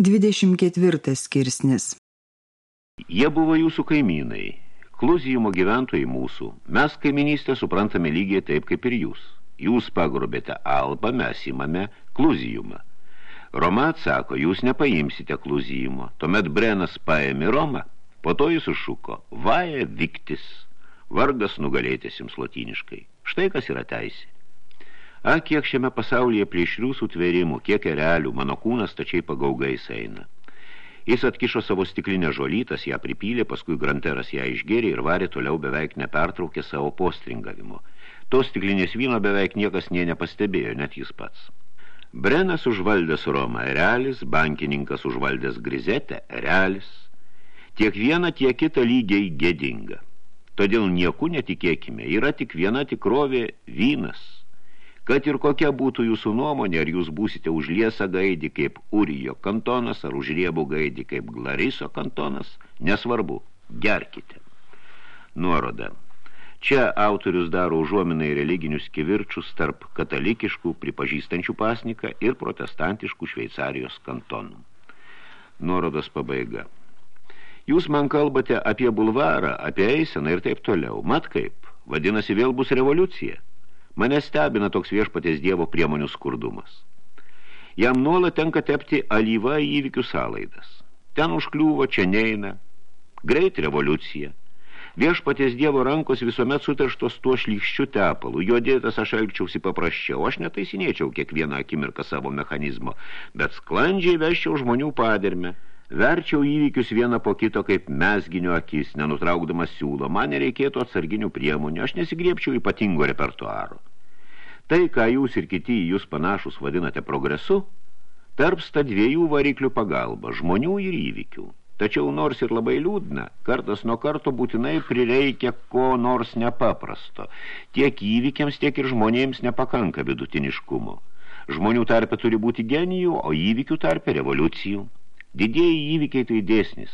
24 skirsnis Jie buvo jūsų kaimynai, kluzijumo gyventojai mūsų. Mes kaiminystę suprantame lygiai taip kaip ir jūs. Jūs pagrobėte albą, mes įmame kluzijumą. Roma atsako, jūs nepaimsite kluzijumo. Tuomet Brenas paėmė Romą. Po to jis užšuko, vaja viktis, vargas nugalėtis jums lotyniškai. Štai kas yra teisė. A, kiek šiame pasaulyje plėšrių sutvėrimų, kiek erelių, mano kūnas tačiai pagaugais eina. Jis atkišo savo stiklinę žolytas, ją pripylė, paskui granteras ją išgėrė ir varė toliau beveik nepertraukė savo postringavimo. Tos stiklinės vyno beveik niekas nie nepastebėjo, net jis pats. Brenas užvaldęs Romą erelis, bankininkas užvaldęs Grizetę erelis. Tiek viena, tiek kita lygiai gėdinga. Todėl nieku netikėkime, yra tik viena tikrovė vynas – Kad ir kokia būtų jūsų nuomonė, ar jūs būsite už liesą gaidį kaip Urijo kantonas, ar už riebų gaidį kaip Glariso kantonas, nesvarbu, gerkite. Nuoroda. Čia autorius daro užuominą į religinius kivirčius tarp katalikiškų pripažįstančių pasniką ir protestantiškų Šveicarijos kantonų. Nuorodos pabaiga. Jūs man kalbate apie bulvarą, apie eiseną ir taip toliau. Mat kaip, vadinasi vėl bus revoliucija. Mane stebina toks viešpatės dievo priemonių skurdumas. Jam nuolat tenka tepti alyva į įvykių salaidas. Ten užkliūvo, čia neina. Greit revoliucija. Viešpatės dievo rankos visuomet suterštos tuo šlykščiu tepalu. Jo dėtas aš elgčiausi paprasčiau. Aš netaisinėčiau kiekvieną akimirką savo mechanizmo, bet sklandžiai veščiau žmonių padermę. Verčiau įvykius vieną po kito kaip mesginio akis, nenutraukdamas siūlo. Man nereikėtų atsarginių priemonių, aš nesigriepčiau ypatingo repertuaro. Tai, ką jūs ir kiti jūs panašus vadinate progresu, tarpsta dviejų variklių pagalba, žmonių ir įvykių. Tačiau nors ir labai liūdna, kartas nuo karto būtinai prireikia ko nors nepaprasto. Tiek įvykiams, tiek ir žmonėms nepakanka vidutiniškumo. Žmonių tarpe turi būti genijų, o įvykių tarpe revoliucijų. Didieji įvykiai tai dėsnis.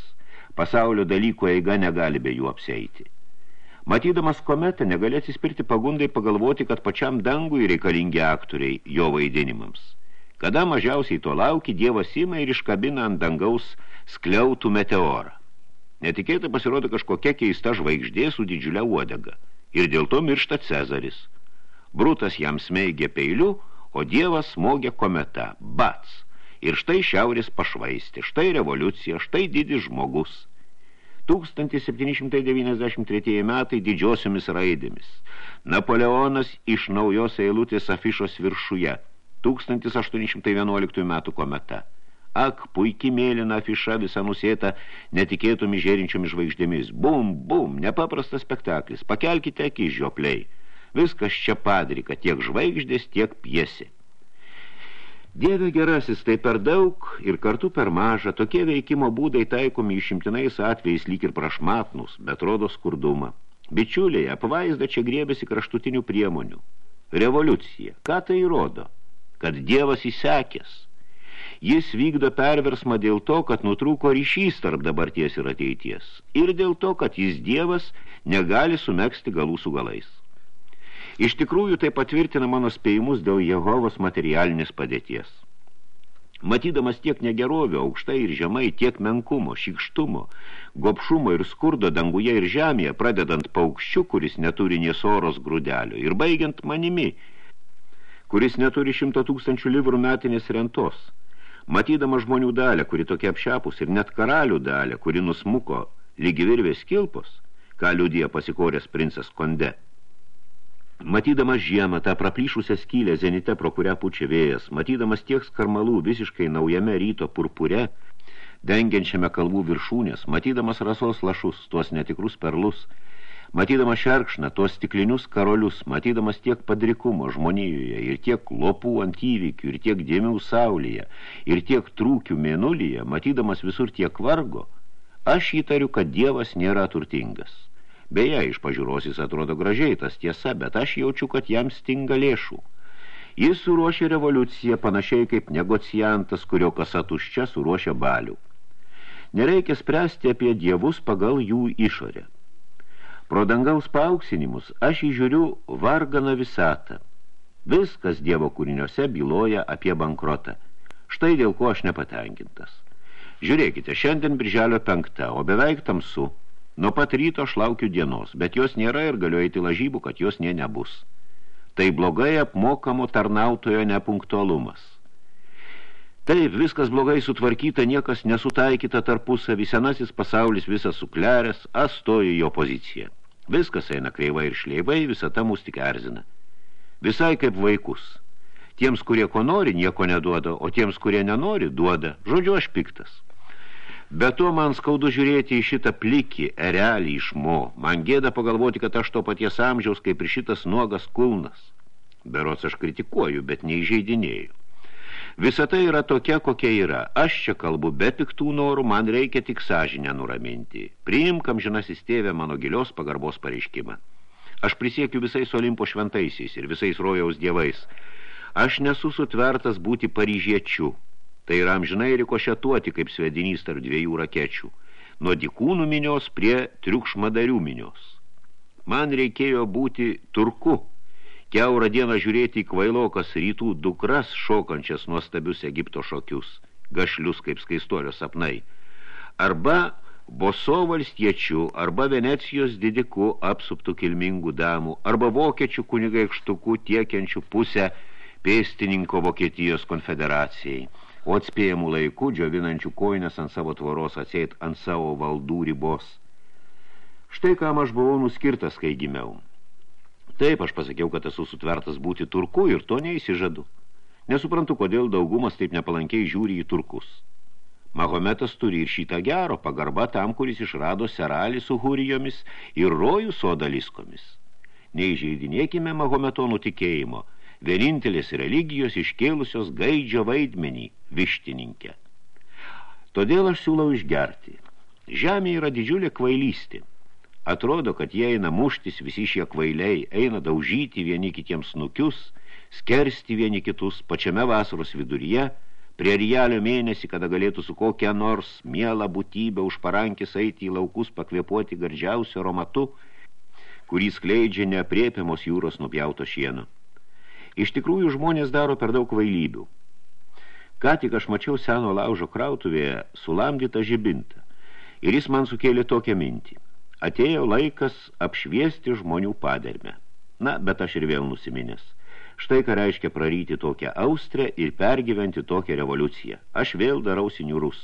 Pasaulio dalyko eiga negali be jų apseiti. Matydamas kometą negali atsispirti pagundai pagalvoti, kad pačiam dangui reikalingi aktoriai jo vaidinimams. Kada mažiausiai to lauki, Dievas ima ir iškabina ant dangaus skliautų meteorą. Netikėtai pasirodo kažkokia keista žvaigždė su didžiulė uodega. Ir dėl to miršta Cezaris. Brutas jam smeigė peiliu, o Dievas smogė kometa. Bats! Ir štai šiaurės pašvaistė, štai revoliucija, štai didis žmogus. 1793 metai didžiosiomis raidėmis. Napoleonas iš naujos eilutės afišos viršuje. 1811 metų kometa. Ak, puikiai mėlyna afiša visa nusėta netikėtomis žėrinčiomis žvaigždėmis. Bum, bum, nepaprastas spektaklis. Pakelkite akį žiopliai. Viskas čia padrika, tiek žvaigždės, tiek piesi. Dieve gerasis, tai per daug ir kartu per maža, tokie veikimo būdai taikomi išimtinais atvejais lyg ir prašmatnus, bet rodo skurdumą. Bičiuliai, apvaizda čia griebėsi kraštutinių priemonių. Revoliucija. Ką tai rodo? Kad Dievas įsekęs. Jis vykdo perversmą dėl to, kad nutrūko ryšys tarp dabarties ir ateities. Ir dėl to, kad jis Dievas negali sumegsti galų su galais. Iš tikrųjų tai patvirtina mano spėjimus dėl Jehovos materialinės padėties. Matydamas tiek negerovio, aukštai ir žemai, tiek menkumo, šikštumo, gopšumo ir skurdo danguje ir žemėje, pradedant paukščiu, kuris neturi niesoros grūdelio, ir baigiant manimi, kuris neturi šimto tūkstančių livrų metinės rentos. Matydama žmonių dalę, kuri tokia apšiapus, ir net karalių dalę, kuri nusmuko lygi virvės kilpos, ką liudija pasikoręs princas Konde – Matydamas žiemą tą praplyšusią skylę zenite, pro kurią pučia vėjas, matydamas tiek skarmalų visiškai naujame ryto purpure, dengiančiame kalvų viršūnės, matydamas rasos lašus, tuos netikrus perlus, matydamas šerkšną, tuos stiklinius karolius, matydamas tiek padrikumo žmonijoje ir tiek lopų ant įvykių, ir tiek dėmių saulėje, ir tiek trūkių mėnulyje, matydamas visur tiek vargo, aš įtariu, kad Dievas nėra turtingas. Beje, iš pažiūros jis atrodo gražiai, tas tiesa, bet aš jaučiu, kad jam stinga lėšų. Jis suruošė revoliuciją panašiai kaip negociantas, kurio kasa tuščia suruošia balių. Nereikia spręsti apie dievus pagal jų išorę. Pro dangaus paauksinimus aš įžiūriu varganą visatą. Viskas dievo kūriniuose byloja apie bankrotą. Štai dėl ko aš nepatenkintas. Žiūrėkite, šiandien birželio penkta, o beveik tamsu. Nuo pat ryto aš laukiu dienos, bet jos nėra ir galiu eiti lažybų, kad jos nie nebus. Tai blogai apmokamo tarnautojo nepunktualumas. Taip, viskas blogai sutvarkyta, niekas nesutaikyta tarpusavį, senasis pasaulis visas sukleręs, aš stoju į opoziciją. Viskas eina kreivai ir šleivai, visą tą mus tik erzina. Visai kaip vaikus. Tiems, kurie ko nori, nieko neduoda, o tiems, kurie nenori, duoda. Žodžiu, aš piktas. Be to man skaudu žiūrėti į šitą plikį, erelį iš mo. Man gėda pagalvoti, kad aš to paties amžiaus, kaip ir šitas nuogas kulnas. Berots aš kritikuoju, bet neįžeidinėju. Visa tai yra tokia, kokia yra. Aš čia kalbu be piktų norų, man reikia tik sąžinę nuraminti. Priimkam žinasis tėvę mano gilios pagarbos pareiškimą. Aš prisiekiu visais Olimpo šventaisiais ir visais rojaus dievais. Aš nesu sutvertas būti paryžiečiu, Tai yra amžinai rikošetuoti kaip svedinys tarp dviejų rakečių, nuo dikūnų minios prie triukšmadarių minios. Man reikėjo būti turku, keurą dieną žiūrėti į kvailokas rytų dukras šokančias nuostabius Egipto šokius, gašlius kaip skaistolio sapnai, arba boso valstiečių, arba Venecijos didiku apsuptų kilmingų damų, arba vokiečių kunigaikštukų tiekiančių pusę pėstininko Vokietijos konfederacijai o atspėjamų laikų džiovinančių koinės ant savo tvoros atseit ant savo valdų ribos. Štai kam aš buvau nuskirtas, kai gimiau. Taip, aš pasakiau, kad esu sutvertas būti turku ir to neįsižadu. Nesuprantu, kodėl daugumas taip nepalankiai žiūri į turkus. Mahometas turi ir šitą gero pagarba tam, kuris išrado seralį su hurijomis ir rojų sodaliskomis. Neįžeidinėkime Mahometonų tikėjimo – vienintelės religijos iškėlusios gaidžio vaidmenį vištininkę. Todėl aš siūlau išgerti. Žemė yra didžiulė kvailystė. Atrodo, kad jie eina muštis visi šie kvailiai, eina daužyti vieni kitiems nukius, skersti vieni kitus pačiame vasaros viduryje, prie rialio mėnesį, kada galėtų su kokia nors mielą būtybę už parankis eiti į laukus pakvėpuoti gardžiausio aromatu, kurį skleidžia neapriepiamos jūros nupjauto šieno. Iš tikrųjų žmonės daro per daug vailybių. Ką tik aš mačiau seno laužo krautuvėje sulamdytą žibintą. Ir jis man sukėlė tokią mintį. Atėjo laikas apšviesti žmonių padermę. Na, bet aš ir vėl nusiminęs. Štai ką reiškia praryti tokią austrę ir pergyventi tokią revoliuciją. Aš vėl darausi niurus.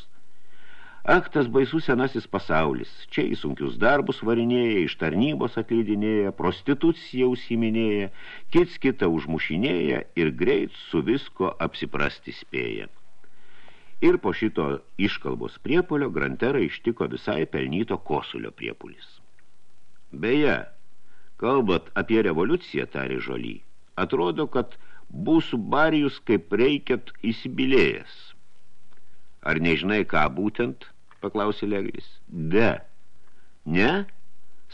Ak, tas baisus senasis pasaulis. Čia į sunkius darbus varinėja, iš tarnybos atleidinėja, prostitucija užsiminėja, kits kitą užmušinėja ir greit su visko apsiprasti spėja. Ir po šito iškalbos priepolio Grantera ištiko visai pelnyto kosulio priepulis. Beje, kalbat apie revoliuciją, tarė žoly, atrodo, kad būsiu barijus kaip reikiat įsibilėjęs. Ar nežinai, ką būtent? Paklausė Legris. De. Ne?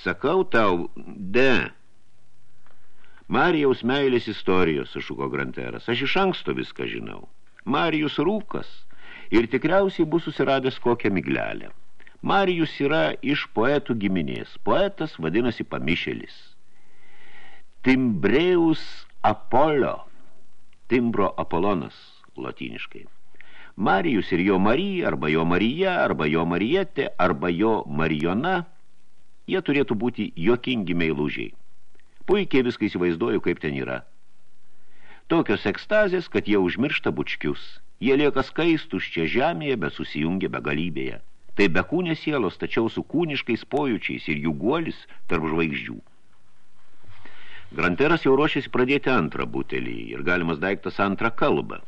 Sakau tau, de. Marijaus meilės istorijos, sušuko Granteras. Aš iš anksto viską žinau. Marijus rūkas ir tikriausiai bus susiradęs kokią miglelę. Marijus yra iš poetų giminės. Poetas vadinasi Pamišelis. Timbreus Apollo. Timbro Apolonas, latiniškai. Marijus ir jo Marija, arba jo Marija, arba jo Marietė, arba jo Marijona, jie turėtų būti jokingi meilužiai. Puikiai viską įsivaizduoju, kaip ten yra. Tokios ekstazės, kad jie užmiršta bučkius. Jie lieka skaistus čia žemėje, bet susijungia begalybėje. Tai be kūnės sielos, tačiau su kūniškais pojučiais ir jų guolis tarp žvaigždžių. Granteras jau ruošiasi pradėti antrą butelį ir galimas daiktas antrą kalbą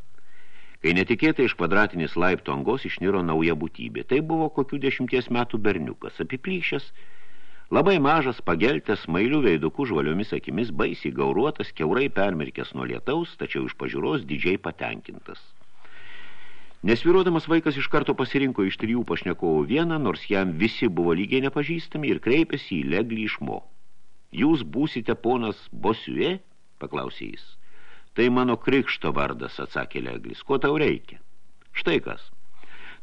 kai netikėtai iš kvadratinės laipto angos išniro nauja būtybė. Tai buvo kokių dešimties metų berniukas, apiplyšęs, labai mažas, pageltęs, mailių veidukų žvaliomis akimis, baisiai gauruotas, keurai permerkęs nuo lietaus, tačiau iš pažiūros didžiai patenkintas. Nesviruodamas vaikas iš karto pasirinko iš trijų pašnekovų vieną, nors jam visi buvo lygiai nepažįstami ir kreipėsi į leglį išmo. Jūs būsite ponas Bosiue? paklausė jis. Tai mano krikšto vardas, atsakė Leglis. Ko tau reikia? Štai kas.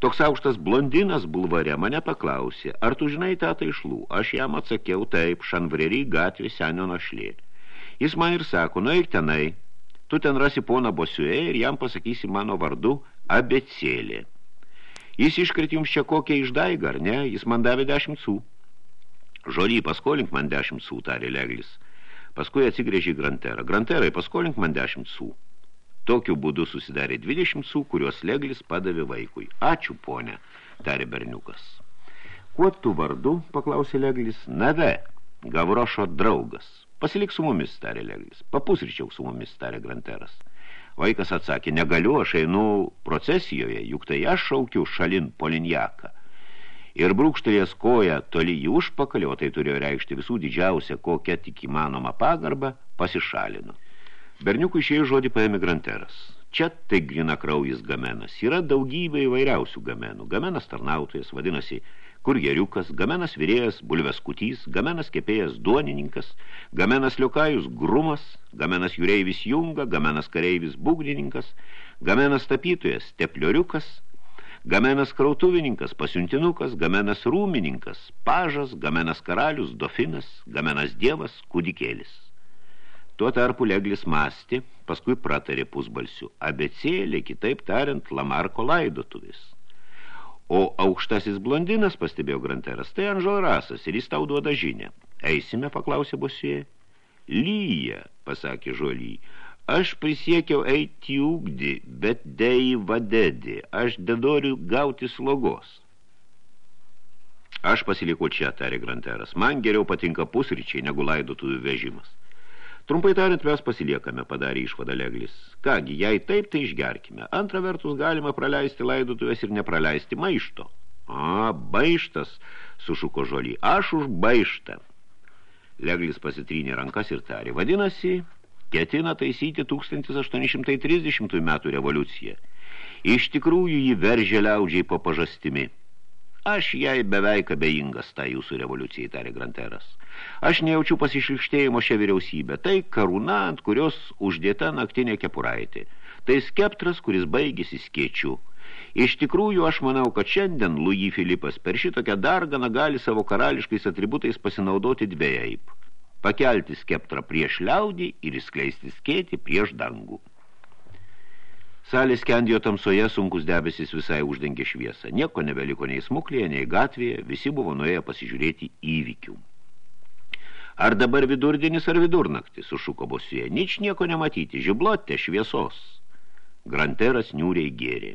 Toks aukštas blondinas bulvare mane paklausė, ar tu žinai tą taišlų? Aš jam atsakiau taip, šanvrerį gatvė senio našlė. Jis man ir sako, nu eik tenai, tu ten rasi poną Bosiuė ir jam pasakysi mano vardu abecėlė. Jis iškrėtė jums čia kokią išdaigą, ar ne? Jis man davė dešimt sų. Žoly, paskolink man dešimt sų, tarė Leglis. Paskui atsigrėžė Granterą. Granterai, paskolink man dešimt sų. Tokiu būdu susidarė 20 sų, kuriuos Leglis padavė vaikui. Ačiū, ponė, tarė berniukas. Kuo tu vardu, paklausė Leglis. Nave, Gavrošo draugas. Pasilik su mumis, tarė Leglis. Papusryčiau su mumis, tarė Granteras. Vaikas atsakė, negaliu, aš einu procesijoje, juk tai aš šaukiu šalin polinjaką. Ir brūkštelės koją toli į užpakalį, o tai turėjo reikšti visų didžiausią, kokią tik įmanoma pagarbą, pasišalino. Berniukų išėjo žodį paėmė Granteras. Čia tai grina kraujas gamenas. Yra daugybė įvairiausių gamenų. Gamenas tarnautojas, vadinasi, kurjeriukas, gamenas virėjas, bulves kutys, gamenas kepėjas duonininkas, gamenas liokajus grumas, gamenas jūreivis junga, gamenas kareivis būgnininkas, gamenas tapytojas teplioriukas, gamenas krautuvininkas, pasiuntinukas, gamenas rūmininkas, pažas, gamenas karalius, dofinas, gamenas dievas, kūdikėlis. Tuo tarpu Leglis mąstė, paskui pratarė pusbalsių. Abecėlė, kitaip tariant, Lamarko laidotuvis. O aukštasis blondinas, pastebėjo Granteras, tai Anželrasas ir jis tau duoda žinę. Eisime, paklausė Bosie. Lyja, pasakė Žoly. Aš prisiekiau eiti ugdį, bet dei vadedi. Aš dedoriu gauti slogos. Aš pasiliku čia, tarė Granteras. Man geriau patinka pusryčiai negu laidotuvių vežimas. Trumpai tariant, mes pasiliekame, padarė išvada Leglis. Kągi, jei taip, tai išgerkime. Antra vertus, galima praleisti laidotuvės ir nepraleisti maišto. A, baištas, sušuko žolį. Aš už baištą. Leglis pasitrynė rankas ir tarė. Vadinasi, ketina taisyti 1830 metų revoliuciją. Iš tikrųjų jį veržė liaudžiai po pažastimi. Aš jai beveik abejingas tą jūsų revoliucijai, tarė Granteras. Aš nejaučiu pasišlikštėjimo šią vyriausybę. Tai karūna, ant kurios uždėta naktinė kepuraitė. Tai skeptras, kuris baigėsi skėčiu. Iš tikrųjų, aš manau, kad šiandien Louis Filipas per šitokią darganą gali savo karališkais atributais pasinaudoti dviejaip. Pakelti skeptrą prieš liaudį ir įskleisti skėti prieš dangų. Salės kendijo tamsoje, sunkus debesis visai uždengė šviesą. Nieko nebeliko nei smuklėje, nei gatvėje, visi buvo nuėję pasižiūrėti įvykių. Ar dabar vidurdienis ar vidurnaktis, sušuko bosuje. Nič nieko nematyti, žiblotte šviesos. Granteras niūriai gėrė.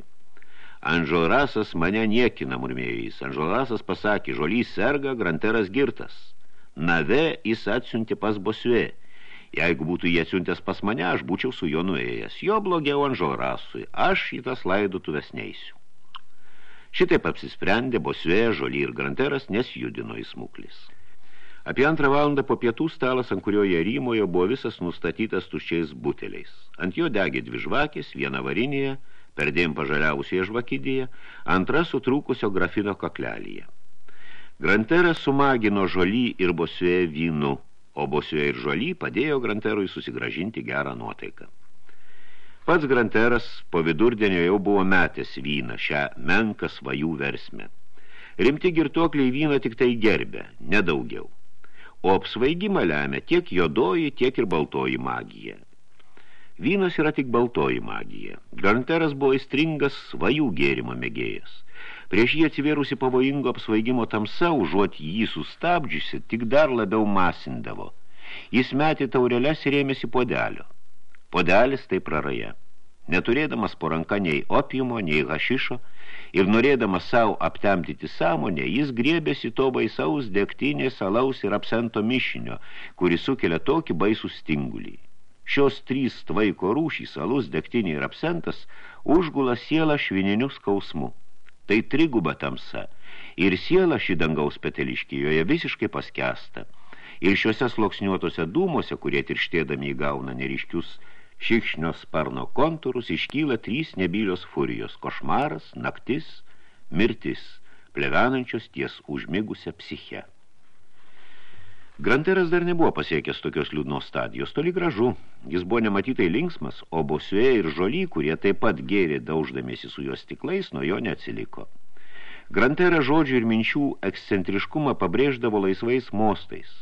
Anžolrasas mane niekina, murmėjo jis. Anžolrasas pasakė, žolys serga, Granteras girtas. Nave jis atsiuntė pas bosue. Jeigu būtų jie atsiuntęs pas mane, aš būčiau su juo nuėjęs. Jo blogiau Anžolrasui. Aš į tas laidotuves neisiu. Šitaip apsisprendė bosue, žolį ir Granteras, nes judino į smuklis. Apie antrą valandą po pietų stalas, ant kurio jie rymojo, buvo visas nustatytas tuščiais buteliais. Ant jo degė dvi žvakės, viena varinėje, perdėm pažaliavusioje žvakidėje, antra sutrūkusio grafino kaklelyje. Granteras sumagino žolį ir bosiuje vynu, o bosiuje ir žolį padėjo Granterui susigražinti gerą nuotaiką. Pats Granteras po vidurdienio jau buvo metęs vyną, šią menką svajų versmę. Rimti girtuokliai vyną tik tai gerbė, nedaugiau o apsvaigimą lemia tiek jodoji, tiek ir baltoji magija. Vynas yra tik baltoji magija. Garanteras buvo įstringas svajų gėrimo mėgėjas. Prieš jį atsivėrusi pavojingo apsvaigimo tamsa, užuot jį sustabdžiusi, tik dar labiau masindavo. Jis metė taureles ir ėmėsi podelio. Podelis tai praraja. Neturėdamas po ranka nei opiumo, nei hašišo, ir norėdamas savo aptemdyti sąmonę, jis griebėsi to baisaus degtinės, salaus ir absento mišinio, kuris sukelia tokį baisų stingulį. Šios trys tvaiko rūšys, alus, degtinė ir absentas, užgula sielą švininiu skausmu. Tai triguba tamsa, ir siela šį dangaus peteliškijoje visiškai paskesta. Ir šiuose sloksniuotose dūmose, kurie tirštėdami įgauna neriškius šikšnio sparno kontūrus iškyla trys nebylios furijos – košmaras, naktis, mirtis, plevenančios ties užmigusią psiche. Granteras dar nebuvo pasiekęs tokios liūdnos stadijos, toli gražu. Jis buvo nematytai linksmas, o bosue ir žoly, kurie taip pat gėrė dauždamėsi su jos stiklais, nuo jo neatsiliko. Grantera žodžių ir minčių ekscentriškumą pabrėždavo laisvais mostais,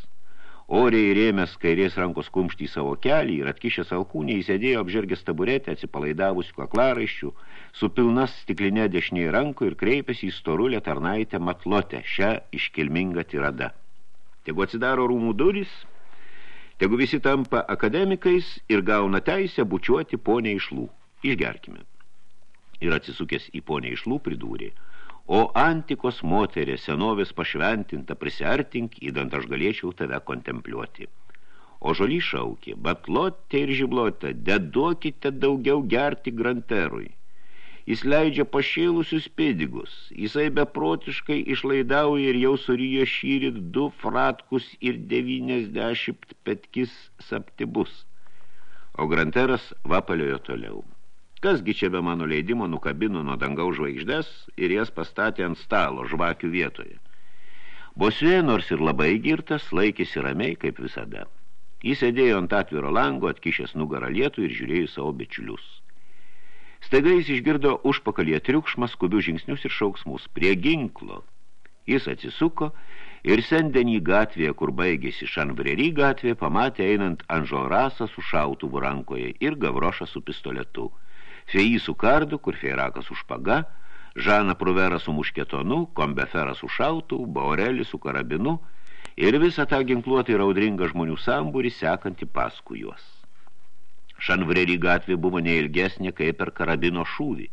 Oriai rėmęs kairės rankos kumštį į savo kelį ir atkišęs alkūnį, jis sėdėjo apžergęs taburetę, atsipalaidavusi kaklaraiščių, su pilnas stiklinė dešinėje ranko ir kreipėsi į storulę tarnaitę matlotę, šią iškilmingą tiradą. Tegu atsidaro rūmų duris, tegu visi tampa akademikais ir gauna teisę bučiuoti ponę išlų. Išgerkime. Ir atsisukęs į ponę išlų pridūrė – O antikos moterė, senovės pašventinta, prisiartink, įdant aš galėčiau tave kontempliuoti. O žoly šaukė, batlotė ir žiblotė, deduokite daugiau gerti granterui. Jis leidžia pašėlusius pėdigus, jisai beprotiškai išlaidauja ir jau surijo šyrit du fratkus ir devyniasdešimt petkis saptibus. O granteras vapaliojo toliau. Kasgi čia be mano leidimo nukabino nuo dangaus žvaigždes ir jas pastatė ant stalo žvakių vietoje. Bosue, nors ir labai girtas, laikėsi ramiai, kaip visada. Jis sėdėjo ant atviro lango, atkišęs nugarą lietų ir žiūrėjo savo bičiulius. Staiga jis išgirdo užpakalyje triukšmą, skubių žingsnius ir šauksmus. Prie ginklo. Jis atsisuko ir sendenį gatvėje, kur baigėsi Šanvrerį gatvė, pamatė einant Anžorasą su šautuvu rankoje ir Gavrošą su pistoletu – Feji su kardu, kur Feirakas su špaga, Žana Pruvera su mušketonu, Kombefera su šautu, Baurelį su karabinu ir visą tą ginkluotą ir audringą žmonių sambūrį sekantį paskui juos. Šanvreri gatvė buvo neilgesnė kaip per karabino šūvį.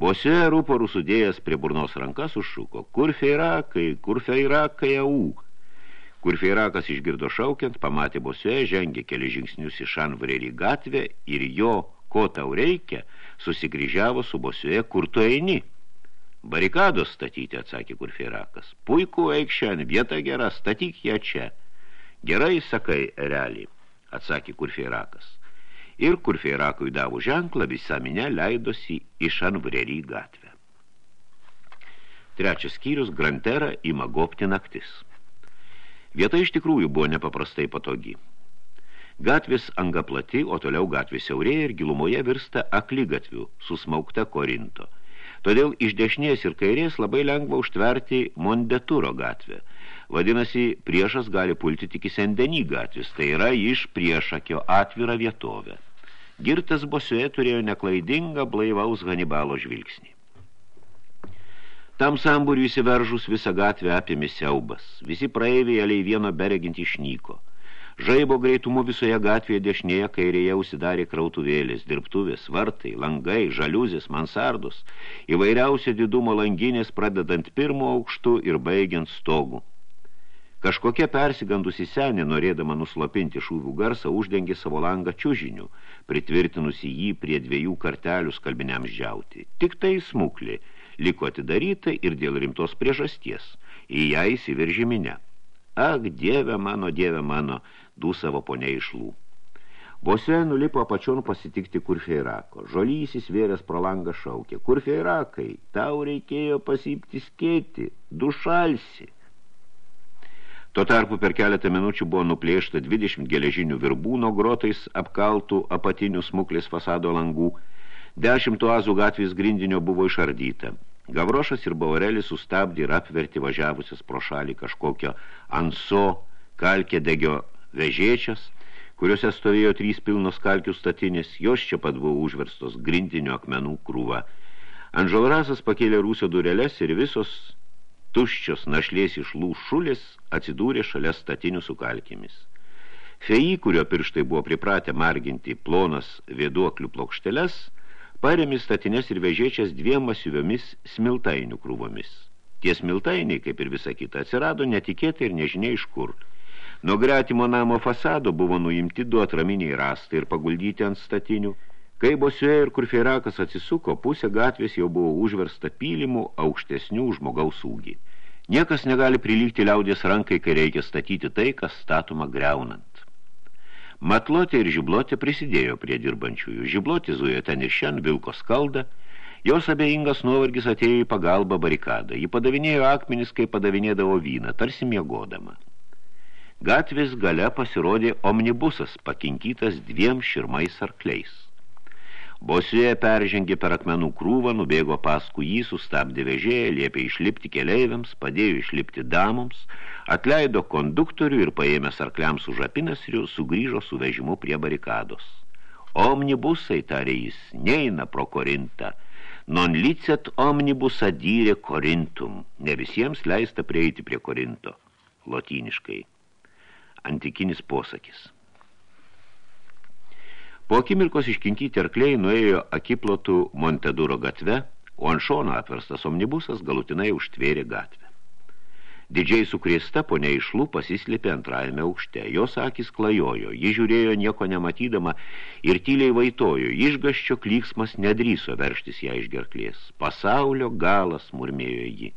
Bose rūporų sudėjęs prie burnos rankas užšuko, kur feirakai, kur feirakai au. Kur feirakas išgirdo šaukiant, pamatė bose, žengė keli žingsnius į Šanvreri gatvę ir jo ko tau reikia, susigryžiavo su bosiuje, kur tu eini. Barikados statyti, atsakė Kurfeirakas. Puiku, eik šiandien, vieta gera, statyk ją čia. Gerai, sakai, realiai, atsakė Kurfeirakas. Ir Kurfeirakui davų ženklą visą minę leidosi iš Anvrerį gatvę. Trečias skyrius Grantera ima gopti naktis. Vieta iš tikrųjų buvo nepaprastai patogi. Gatvės anga plati, o toliau gatvė siaurėja ir gilumoje virsta akligatvių, susmaukta korinto. Todėl iš dešinės ir kairės labai lengva užtverti Mondeturo gatvę. Vadinasi, priešas gali pulti tik į Sendenį gatvės, tai yra iš priešakio atvirą vietovę. Girtas Bosue turėjo neklaidingą blaivaus Hanibalo žvilgsnį. Tam sambūriui įsiveržus visą gatvę apėmė siaubas. Visi praeiviai aliai vieno beregint išnyko – Žaibo greitumu visoje gatvėje dešinėje kairėje užsidarė krautuvėlės, dirbtuvės, vartai, langai, žaliuzės, mansardos, įvairiausio didumo langinės pradedant pirmo aukštu ir baigiant stogų. Kažkokia persigandusi senė, norėdama nuslopinti šūvių garsą, uždengė savo langą čiužiniu, pritvirtinusi jį prie dviejų kartelių skalbiniams džiauti. Tik tai smuklė liko atidaryta ir dėl rimtos priežasties. Į ją įsiveržė minę. Ak, dieve mano, dieve mano, dūsavo ponia išlų. Bose nulipo apačion pasitikti kurfeirako. Žolys įsvėręs pro langą šaukė. Kurfeirakai, tau reikėjo pasipti skėti, dušalsi. Tuo tarpu per keletą minučių buvo nuplėšta 20 geležinių virbūno grotais apkaltų apatinių smuklės fasado langų. Dešimt oazų gatvės grindinio buvo išardyta. Gavrošas ir Baurelis sustabdė ir apverti važiavusias pro šalį kažkokio anso kalkė degio vežėčias, kuriuose stovėjo trys pilnos kalkių statinės, jos čia pat buvo užverstos grindinio akmenų krūva. Anželrasas pakėlė rūsio dureles ir visos tuščios našlės iš lūšulės atsidūrė šalia statinių su kalkėmis. Feji, kurio pirštai buvo pripratę marginti plonas vėduoklių plokšteles, paremi statinės ir vežėčias dviem masyviomis smiltainių krūvomis. Tie smiltainiai, kaip ir visa kita, atsirado netikėtai ir nežinia iš kur – Nuo gretimo namo fasado buvo nuimti du atraminiai rastai ir paguldyti ant statinių. Kai Bosue ir Kurfeirakas atsisuko, pusė gatvės jau buvo užversta pylimų aukštesnių žmogaus ūgį. Niekas negali prilygti liaudės rankai, kai reikia statyti tai, kas statoma greunant. Matlotė ir žiblotė prisidėjo prie dirbančiųjų. Žiblotė zujo ten ir šiandien vilko skaldą, Jos abejingas nuovargis atėjo į pagalbą barikadą. Ji padavinėjo akmenis, kai padavinėdavo vyną, tarsi miegodama. Gatvės gale pasirodė omnibusas, pakinkytas dviem širmais arkliais. Bosėje peržengė per akmenų krūvą, nubėgo paskui jį, sustabdė vežėją, liepė išlipti keleiviams, padėjo išlipti damoms, atleido konduktorių ir paėmęs arkliams už apinasrių, sugrįžo su vežimu prie barikados. Omnibusai, tarė jis, neina pro Korintą. Non licet omnibus adyrė Korintum. Ne visiems leista prieiti prie Korinto. Lotyniškai. Antikinis posakis. Po akimirkos iškinkyti arkliai nuėjo akiplotų Monteduro gatve, o ant šono apverstas omnibusas galutinai užtvėrė gatvę. Didžiai sukrėsta ponia išlų pasislėpė antrajame aukšte. Jos akis klajojo, ji žiūrėjo nieko nematydama ir tyliai vaitojo. Išgaščio klyksmas nedryso verštis ją iš gerklės. Pasaulio galas murmėjo ji.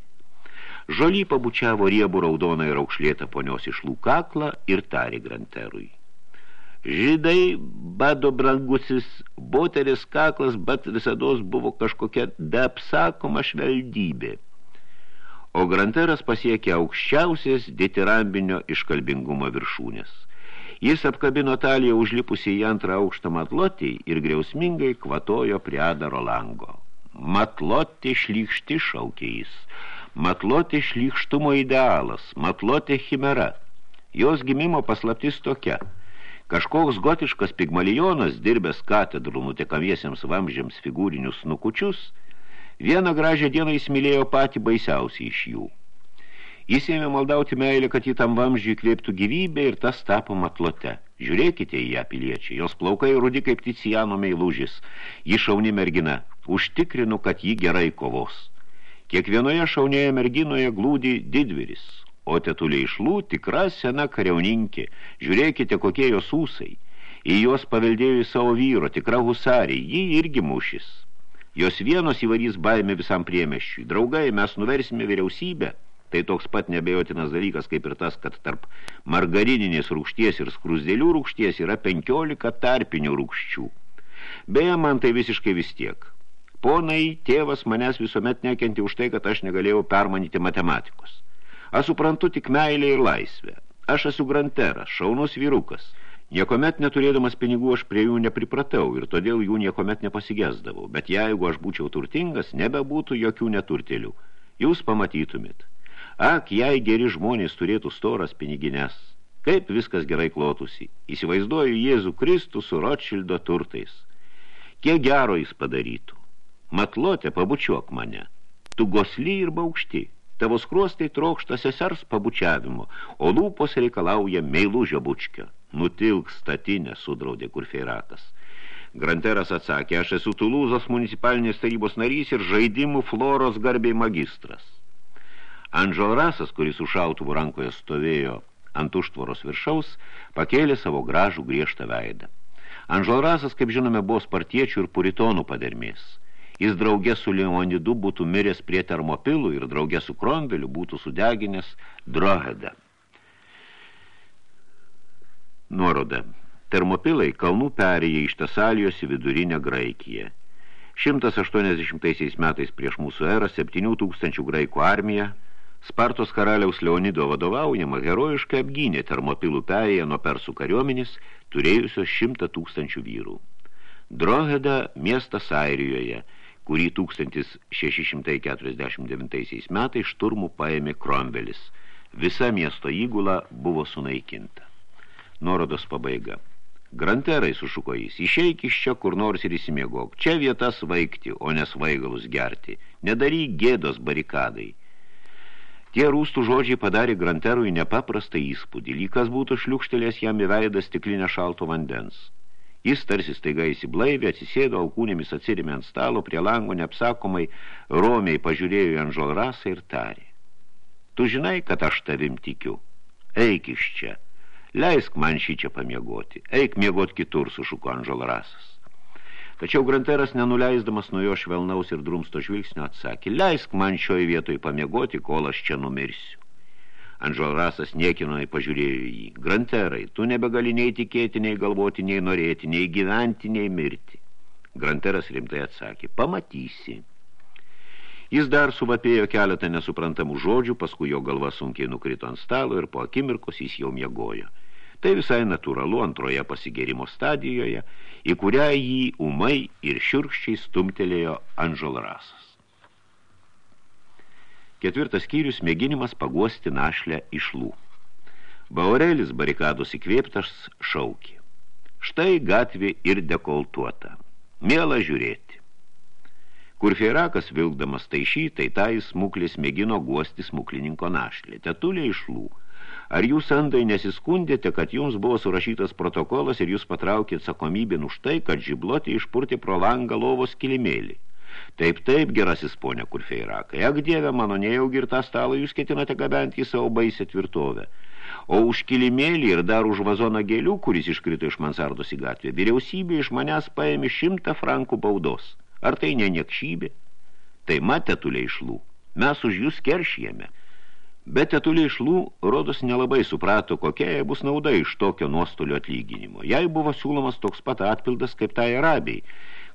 Žoly pabučiavo riebų raudoną ir aukšlėtą ponios išlų kaklą ir tarė granterui. Žydai, bado brangusis, boteris kaklas, bet visados buvo kažkokia beapsakoma šveldybė. O Granteras pasiekė aukščiausias ditirambinio iškalbingumo viršūnės. Jis apkabino taliją užlipusį į antrą aukštą matlotį ir griausmingai kvatojo prie adaro lango. Matlotė šlykšti šaukė jis. Matlotė šlykštumo idealas, matlotė chimera. Jos gimimo paslaptis tokia – Kažkoks gotiškas pigmalijonas, dirbęs katedrų nutekamiesiems vamžiams figūrinius nukučius, vieną gražią dieną įsimylėjo patį baisiausiai iš jų. Jis ėmė maldauti meilę, kad į tam vamzdžiui kvėptų gyvybę ir tas tapo matlote. Žiūrėkite į ją piliečiai, jos plaukai rudi kaip Ticiano meilužis. Ji šauni mergina, užtikrinu, kad ji gerai kovos. Kiekvienoje šaunėje merginoje glūdi didviris, O tetulė išlų tikra sena kariauninkė. Žiūrėkite, kokie jos ūsai. Į jos paveldėjo į savo vyro, tikra husarė, ji irgi mušis. Jos vienos įvarys baimė visam priemeščiui. Draugai, mes nuversime vyriausybę. Tai toks pat nebejotinas dalykas, kaip ir tas, kad tarp margarininės rūkšties ir skrusdėlių rūkšties yra 15 tarpinių rūkščių. Beje, man tai visiškai vis tiek. Ponai, tėvas manęs visuomet nekenti už tai, kad aš negalėjau permanyti matematikos. Aš suprantu tik meilę ir laisvę. Aš esu granteras, šaunus vyrukas. Niekomet neturėdamas pinigų aš prie jų nepripratau ir todėl jų niekomet nepasigesdavau. Bet jeigu aš būčiau turtingas, nebebūtų jokių neturtėlių. Jūs pamatytumėt. Ak, jei geri žmonės turėtų storas pinigines. Kaip viskas gerai klotusi. Įsivaizduoju Jėzų Kristų su Rotšildo turtais. Kiek gero jis padarytų. Matlotė, pabučiuok mane. Tu gosly ir baukšti. Tavo skruostai trokšta sesers pabučiavimo, o lūpos reikalauja meilužio bučkio. Nutilk statinę, sudraudė kurfeirakas. Granteras atsakė, aš esu Tulūzos municipalinės tarybos narys ir žaidimų floros garbiai magistras. Anželrasas, kuris su šautuvu rankoje stovėjo ant užtvoros viršaus, pakėlė savo gražų griežtą veidą. Anželrasas, kaip žinome, buvo spartiečių ir puritonų padermės. Jis draugė su Leonidu būtų miręs prie termopilų ir draugė su Kromveliu būtų sudeginęs Drohedą. Nuoroda. Termopilai kalnų perėję iš Tesalijos į vidurinę Graikiją. 180 metais prieš mūsų erą 7 tūkstančių graikų armija Spartos karaliaus Leonido vadovaujama herojiškai apgynė termopilų perėję nuo persų kariuomenės, turėjusios 100 tūkstančių vyrų. Droheda miestas Airijoje – kurį 1649 metais šturmų paėmė Kromvelis. Visa miesto įgula buvo sunaikinta. Nuorodos pabaiga. Granterai sušuko jis, išeik iš čia kur nors ir įsimiegok. Čia vieta svaigti, o ne svaigalus gerti. Nedaryk gėdos barikadai. Tie rūstų žodžiai padarė Granterui nepaprastą įspūdį, lygas būtų šliukštelės jam į veidą stiklinę šalto vandens. Jis tarsi staiga įsiblaivė, atsisėdo alkūnėmis atsirėmė ant stalo, prie lango neapsakomai, romiai pažiūrėjo į Anžolrasą ir tarė. Tu žinai, kad aš tavim tikiu. Eik iš čia. Leisk man šį čia pamiegoti. Eik miegot kitur, sušuko Anžolrasas. Tačiau Granteras, nenuleisdamas nuo jo švelnaus ir drumsto žvilgsnio, atsakė, leisk man šioje vietoje pamiegoti, kol aš čia numirsiu. Anželrasas niekinai pažiūrėjo jį. Granterai, tu nebegali nei tikėti, nei galvoti, nei norėti, nei gyventi, nei mirti. Granteras rimtai atsakė, pamatysi. Jis dar suvapėjo keletą nesuprantamų žodžių, paskui jo galva sunkiai nukrito ant stalo ir po akimirkos jis jau miegojo. Tai visai natūralu antroje pasigėrimo stadijoje, į kurią jį umai ir šiurkščiai stumtelėjo Anžol Rasas. Ketvirtas skyrius – mėginimas paguosti našlę išlų. Baurelis barikados įkvėptas šaukė. Štai gatvė ir dekoltuota. Mėla žiūrėti. Kur Feirakas vilkdamas taišy, tai tai smuklis mėgino guosti smuklininko našlį. Tetulė išlų. Ar jūs andai nesiskundėte, kad jums buvo surašytas protokolas ir jūs patraukė atsakomybėn už tai, kad žibloti išpurti pro langą lovos kilimėlį? Taip, taip, gerasis ponia Kurfeirakai, ak dieve mano, nejaugi ir tą stalą jūs ketinate gabenti į savo baisę tvirtovę. O už kilimėlį ir dar už vazoną gėlių, kuris iškrito iš mansardos į gatvę, vyriausybė iš manęs paėmė šimtą frankų baudos. Ar tai ne niekšybė? Tai matė tulė išlų. Mes už jūs keršijame. Bet tetulė išlų, rodos, nelabai suprato, kokia jai bus nauda iš tokio nuostolio atlyginimo. Jai buvo siūlomas toks pat atpildas kaip tai Arabijai,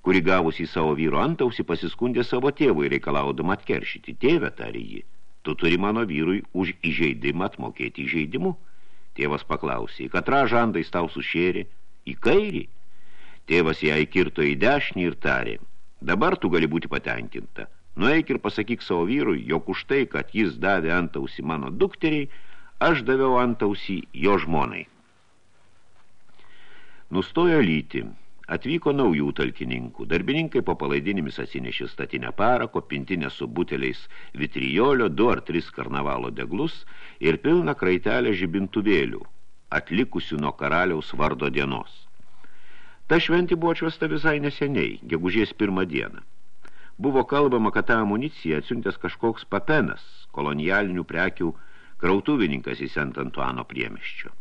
kuri gavusi savo vyro antausi pasiskundė savo tėvui reikalaudama atkeršyti. Tėve, tarė jį, tu turi mano vyrui už įžeidimą atmokėti įžeidimu. Tėvas paklausė, kad ražandais tau sušėrė į kairį. Tėvas ją įkirto į dešinį ir tarė, dabar tu gali būti patenkinta. Nueik ir pasakyk savo vyrui, jog už tai, kad jis davė antausi mano dukteriai, aš daviau antausi jo žmonai. Nustojo lyti. Atvyko naujų talkininkų. Darbininkai po palaidinimis atsinešė statinę parako, pintinę su buteliais vitrijolio, du ar tris karnavalo deglus ir pilną kraitelę žibintuvėlių, atlikusių nuo karaliaus vardo dienos. Ta šventė buvo atšvesta visai neseniai, gegužės pirmą dieną. Buvo kalbama, kad tą amuniciją atsiuntęs kažkoks papenas, kolonialinių prekių krautuvininkas į Sent Antuano priemeščio.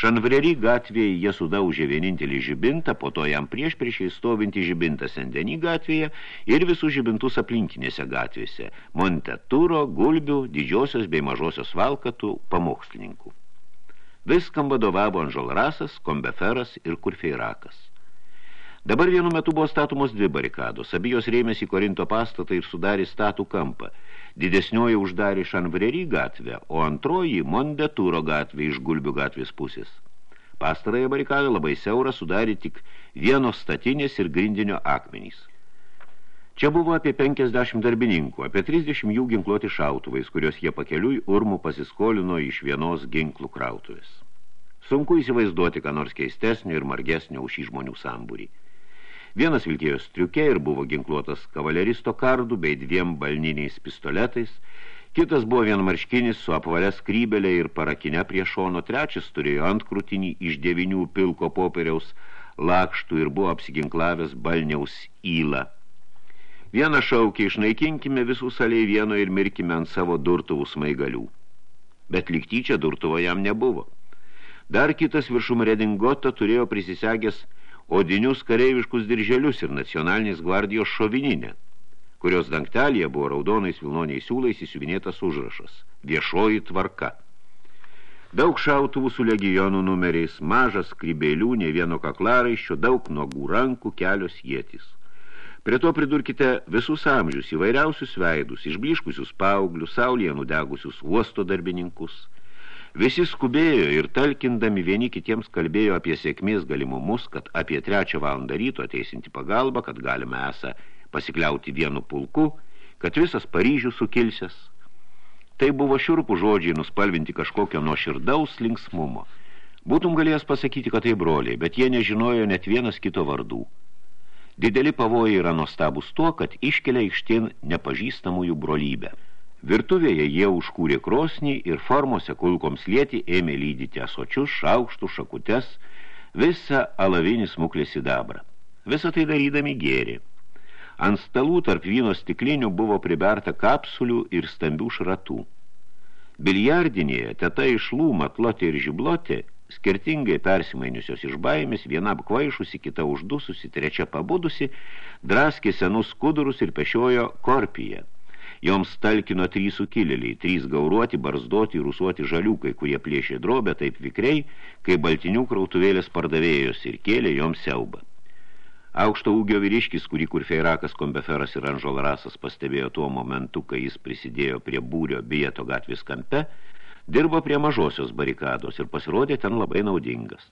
Šanvreri gatvėje jie sudaužė vienintelį žibintą, po to jam prieš priešiai stovinti žibintą Sendenį gatvėje ir visus žibintus aplinkinėse gatvėse – Monteturo, Gulbių, didžiosios bei mažosios valkatų pamokslininkų. Viskam vadovavo Anžolrasas, Kombeferas ir Kurfeirakas. Dabar vienu metu buvo statomos dvi barikados, abijos rėmėsi Korinto pastatą ir sudarė statų kampą. Didesnioji uždarė Šanvrerį gatvę, o antroji Mondetūro gatvė iš Gulbių gatvės pusės. Pastarąją barikadą labai siaurą sudarė tik vienos statinės ir grindinio akmenys. Čia buvo apie 50 darbininkų, apie 30 jų ginkluoti šautuvais, kurios jie pakeliui urmų pasiskolino iš vienos ginklų krautuvės. Sunku įsivaizduoti, ką nors keistesnio ir margesnio už šį žmonių sambūrį. Vienas vilkėjo striukė ir buvo ginkluotas kavaleristo kardu bei dviem balniniais pistoletais, kitas buvo vienmarškinis su apvalė skrybelė ir parakinė prie šono, trečias turėjo ant krūtinį iš devinių pilko popieriaus lakštų ir buvo apsiginklavęs balniaus įlą. Vieną šaukį išnaikinkime visų saliai vieno ir mirkime ant savo durtuvų smaigalių. Bet liktyčia durtuvo jam nebuvo. Dar kitas viršum redingoto turėjo prisisegęs odinius kareiviškus dirželius ir nacionalinės gvardijos šovininę, kurios dangtelėje buvo raudonais vilnoniais siūlais įsiuvinėtas užrašas – viešoji tvarka. Daug šautuvų su legionų numeriais, mažas krybėlių, ne vieno kaklaraiščio, daug nuogų rankų, kelios jėtis. Prie to pridurkite visus amžius, įvairiausius veidus, išbliškusius paauglius, saulėje nudegusius uosto darbininkus – Visi skubėjo ir talkindami vieni kitiems kalbėjo apie sėkmės galimumus, kad apie trečią valandą ryto ateisinti pagalbą, kad galime esą pasikliauti vienu pulku, kad visas Paryžius sukilsės. Tai buvo šiurpų žodžiai nuspalvinti kažkokio nuo širdaus linksmumo. Būtum galėjęs pasakyti, kad tai broliai, bet jie nežinojo net vienas kito vardų. Dideli pavojai yra nuostabus tuo, kad iškelia aikštien nepažįstamųjų brolybę. Virtuvėje jie užkūrė krosnį ir formose kulkoms lieti ėmė lydyti asočius, šaukštus, šakutes, visą alavinį smuklį sidabrą. Visą tai darydami gėrį. Ant stalų tarp vyno stiklinių buvo priberta kapsulių ir stambių šratų. Biljardinėje teta išlų, matlotė ir žiblotė, skirtingai persimainiusios iš baimės, viena apkvaišusi, kita uždususi, trečia pabudusi, draskė senus skudurus ir pešiojo korpiją. Joms talkino trys sukilėliai, trys gauruoti, barzdoti rusuoti žaliukai, kurie plėšė drobę taip vikriai, kai baltinių krautuvėlės pardavėjos ir kėlė joms siaubą. Aukšto ūgio vyriškis, kurį kur Feirakas, Kombeferas ir Anžolrasas pastebėjo tuo momentu, kai jis prisidėjo prie būrio Bieto gatvės kampe, dirbo prie mažosios barikados ir pasirodė ten labai naudingas.